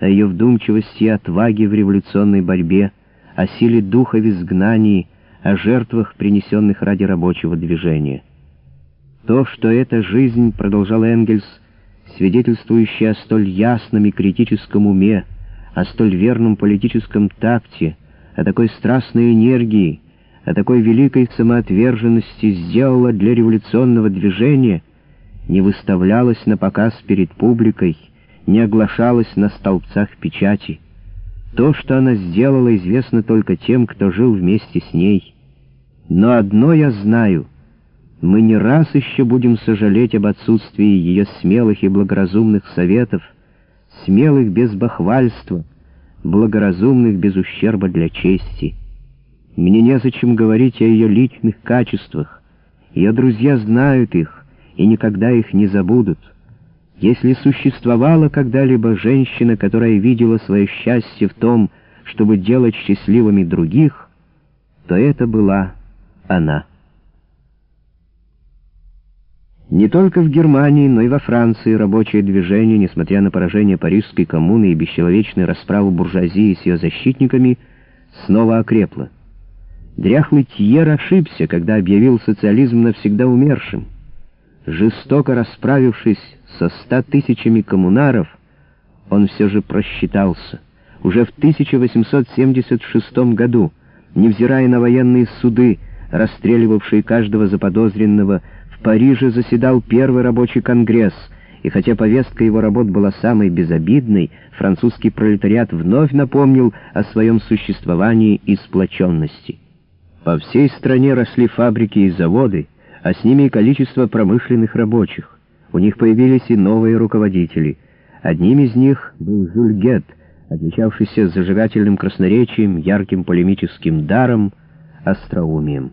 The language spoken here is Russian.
о ее вдумчивости и отваге в революционной борьбе, о силе духа в изгнании, о жертвах, принесенных ради рабочего движения. То, что эта жизнь, продолжал Энгельс, свидетельствующая о столь ясном и критическом уме, о столь верном политическом такте, о такой страстной энергии, о такой великой самоотверженности сделала для революционного движения, не выставлялась на показ перед публикой, не оглашалась на столбцах печати. То, что она сделала, известно только тем, кто жил вместе с ней. Но одно я знаю — мы не раз еще будем сожалеть об отсутствии ее смелых и благоразумных советов, смелых без бахвальства, благоразумных без ущерба для чести. Мне незачем говорить о ее личных качествах. Ее друзья знают их и никогда их не забудут. Если существовала когда-либо женщина, которая видела свое счастье в том, чтобы делать счастливыми других, то это была она. Не только в Германии, но и во Франции рабочее движение, несмотря на поражение Парижской коммуны и бесчеловечную расправу буржуазии с ее защитниками, снова окрепло. Дряхлый Тьер ошибся, когда объявил социализм навсегда умершим. Жестоко расправившись со ста тысячами коммунаров, он все же просчитался. Уже в 1876 году, невзирая на военные суды, расстреливавшие каждого заподозренного, в Париже заседал первый рабочий конгресс, и хотя повестка его работ была самой безобидной, французский пролетариат вновь напомнил о своем существовании и сплоченности. По всей стране росли фабрики и заводы, а с ними и количество промышленных рабочих. У них появились и новые руководители. Одним из них был Жюль Гет, отличавшийся зажигательным красноречием, ярким полемическим даром, остроумием.